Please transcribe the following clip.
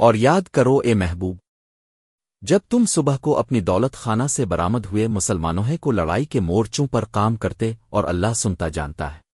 اور یاد کرو اے محبوب، جب تم صبح کو اپنی دولت خانہ سے برآمد ہوئے مسلمانوں کو لڑائی کے مورچوں پر کام کرتے اور اللہ سنتا جانتا ہے۔